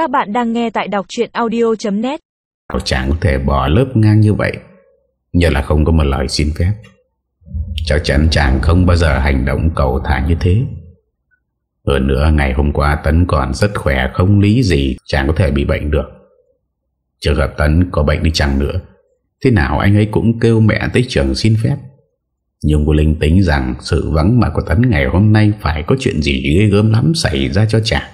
Các bạn đang nghe tại đọc chuyện audio.net Chàng có thể bỏ lớp ngang như vậy. Nhờ là không có một lời xin phép. Chắc chắn chàng không bao giờ hành động cầu thả như thế. Hơn nữa, ngày hôm qua Tấn còn rất khỏe, Không lý gì chàng có thể bị bệnh được. Trường hợp Tấn có bệnh đi chẳng nữa, Thế nào anh ấy cũng kêu mẹ tới trường xin phép. Nhưng cô Linh tính rằng Sự vắng mặt của Tấn ngày hôm nay Phải có chuyện gì ghê gớm lắm Xảy ra cho chàng.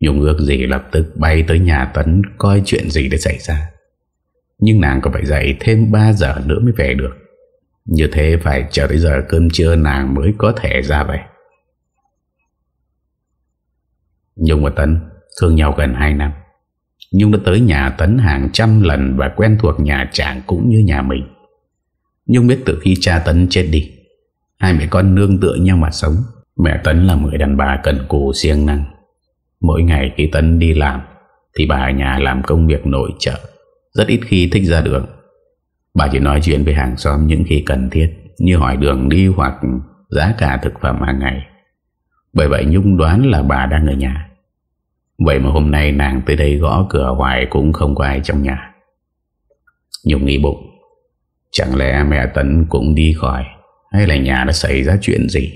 Nhung ước gì lập tức bay tới nhà Tấn Coi chuyện gì đã xảy ra. Nhưng nàng có phải dậy thêm 3 giờ nữa mới về được. Như thế phải chờ tới giờ cơm trưa nàng mới có thể ra về. Nhung và Tấn thương nhau gần 2 năm. Nhung đã tới nhà Tấn hàng trăm lần Và quen thuộc nhà chàng cũng như nhà mình. Nhung biết từ khi cha Tấn chết đi, Hai mẹ con nương tựa nhau mà sống. Mẹ Tấn là người đàn bà cần cù siêng năng. Mỗi ngày khi Tấn đi làm, Thì bà ở nhà làm công việc nội trợ, Rất ít khi thích ra đường. Bà chỉ nói chuyện với hàng xóm những khi cần thiết, Như hỏi đường đi hoặc giá cả thực phẩm hàng ngày. Bởi vậy Nhung đoán là bà đang ở nhà. Vậy mà hôm nay nàng tới đây gõ cửa hoài cũng không có ai trong nhà. Nhung nghĩ bụng, Chẳng lẽ mẹ Tấn cũng đi khỏi, Hay là nhà đã xảy ra chuyện gì?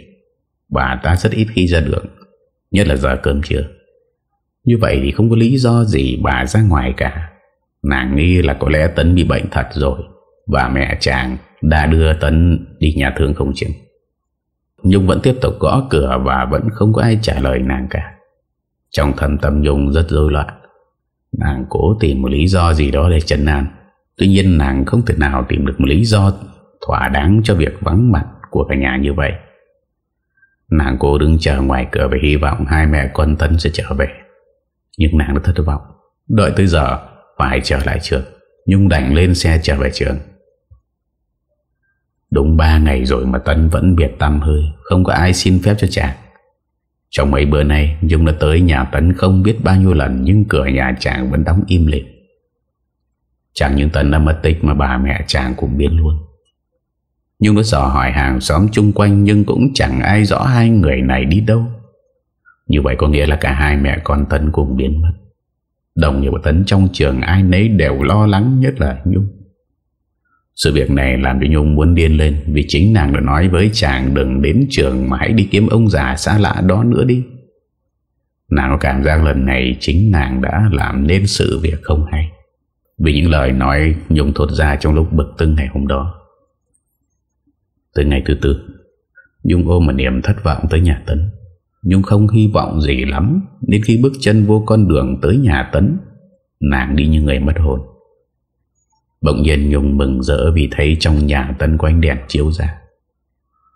Bà ta rất ít khi ra đường, Nhất là giờ cơm trưa. Như vậy thì không có lý do gì bà ra ngoài cả. Nàng nghĩ là có lẽ Tấn bị bệnh thật rồi, Và mẹ chàng đã đưa Tấn đi nhà thương không chừng. Nhung vẫn tiếp tục gõ cửa Và vẫn không có ai trả lời nàng cả. Trong thầm tâm Nhung rất rối loạn. Nàng cố tìm một lý do gì đó để chấn an. Tuy nhiên nàng không thể nào tìm được một lý do thỏa đáng cho việc vắng mặt của cả nhà như vậy. Nàng cố đứng chờ ngoài cửa và hy vọng hai mẹ con tấn sẽ trở về. Nhưng nàng đã thất vọng. Đợi tới giờ, phải trở lại trường. Nhung đành lên xe trở về trường. Đúng 3 ngày rồi mà Tân vẫn biệt tâm hơi, Không có ai xin phép cho chàng Trong mấy bữa nay, Nhung đã tới nhà Tấn không biết bao nhiêu lần, Nhưng cửa nhà chàng vẫn đóng im lìm Chẳng những Tân đã mất tích Mà bà mẹ chàng cũng biến luôn Nhung đã dò hỏi hàng xóm chung quanh, Nhưng cũng chẳng ai rõ hai người này đi đâu như vậy có nghĩa là cả hai mẹ con tấn cùng biến mất. Đồng nghiệp của Tấn trong trường ai nấy đều lo lắng nhất là Nhung. Sự việc này làm cho Nhung muốn điên lên Vì chính nàng đã nói với chàng đừng đến trường Mà hãy đi kiếm ông già xa lạ đó nữa đi. Nàng có cảm giác lần này chính nàng đã làm nên sự việc không hay. Vì những lời nói Nhung thốt ra trong lúc bực tưng ngày hôm đó. Từ ngày thứ tư, Nhung ôm một niềm thất vọng tới nhà Tấn nhưng không hy vọng gì lắm Đến khi bước chân vô con đường tới nhà Tấn Nàng đi như người mất hồn. Bỗng nhiên Nhung mừng rỡ Vì thấy trong nhà Tấn có ánh đèn chiếu ra.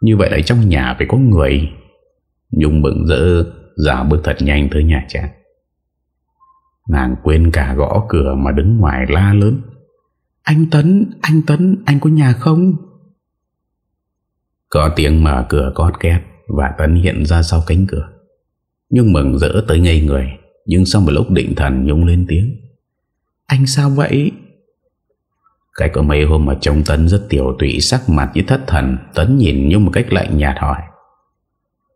Như vậy là trong nhà phải có người. Nhung mừng rỡ Giả bước thật nhanh tới nhà chàng Nàng quên cả gõ cửa Mà đứng ngoài la lớn. Anh Tấn, anh Tấn, anh có nhà không? Có tiếng mở cửa cót két và Tấn hiện ra sau cánh cửa. Nhưng mừng rỡ tới ngây người, Nhưng sau một lúc định thần Nhung lên tiếng. Anh sao vậy? Cái có mấy hôm mà trông Tấn rất tiểu tụy, Sắc mặt như thất thần Tấn nhìn Nhung một cách lạnh nhạt hỏi.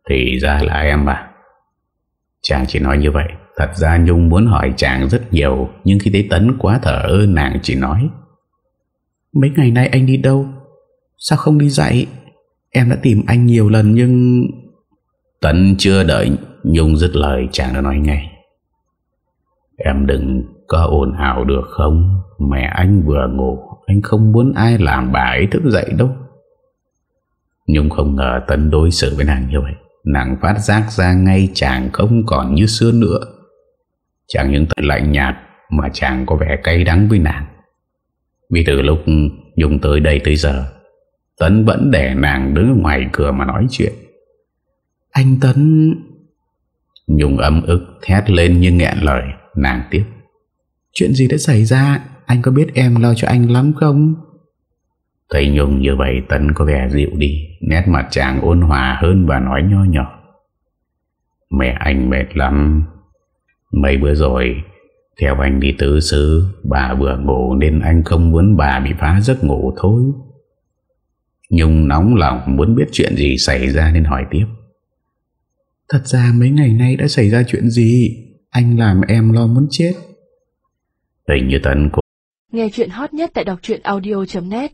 Thì ra là em à? Chàng chỉ nói như vậy. Thật ra Nhung muốn hỏi chàng rất nhiều, Nhưng khi thấy Tấn quá thở ơ Nàng chỉ nói. Mấy ngày nay anh đi đâu? Sao không đi dạy? Em đã tìm anh nhiều lần nhưng Tấn chưa đợi Nhung dứt lời, chàng đã nói ngay. Em đừng có ồn ào được không? Mẹ anh vừa ngủ, Anh không muốn ai làm bà ấy thức dậy đâu. Nhung không ngờ Tấn đối xử với nàng như vậy. Nàng phát giác ra ngay chàng không còn như xưa nữa. Chàng những thật lạnh nhạt Mà chàng có vẻ cay đắng với nàng. Vì từ lúc Nhung tới đây tới giờ Tấn vẫn để nàng đứng ngoài cửa mà nói chuyện. Anh Tấn Nhung ấm ức thét lên như nghẹn lời Nàng tiếp. Chuyện gì đã xảy ra? Anh có biết em lo cho anh lắm không? Thấy Nhung như vậy Tấn có vẻ dịu đi Nét mặt chàng ôn hòa hơn và nói nho nhỏ. Mẹ anh mệt lắm. Mấy bữa rồi Theo anh đi tứ xứ Bà vừa ngủ nên anh không muốn bà bị phá giấc ngủ thôi Nhung nóng lòng muốn biết chuyện gì xảy ra nên hỏi tiếp. Thật ra mấy ngày nay đã xảy ra chuyện gì? Anh làm em lo muốn chết. Hình như Tấn Nghe chuyện hot nhất tại đọc audio.net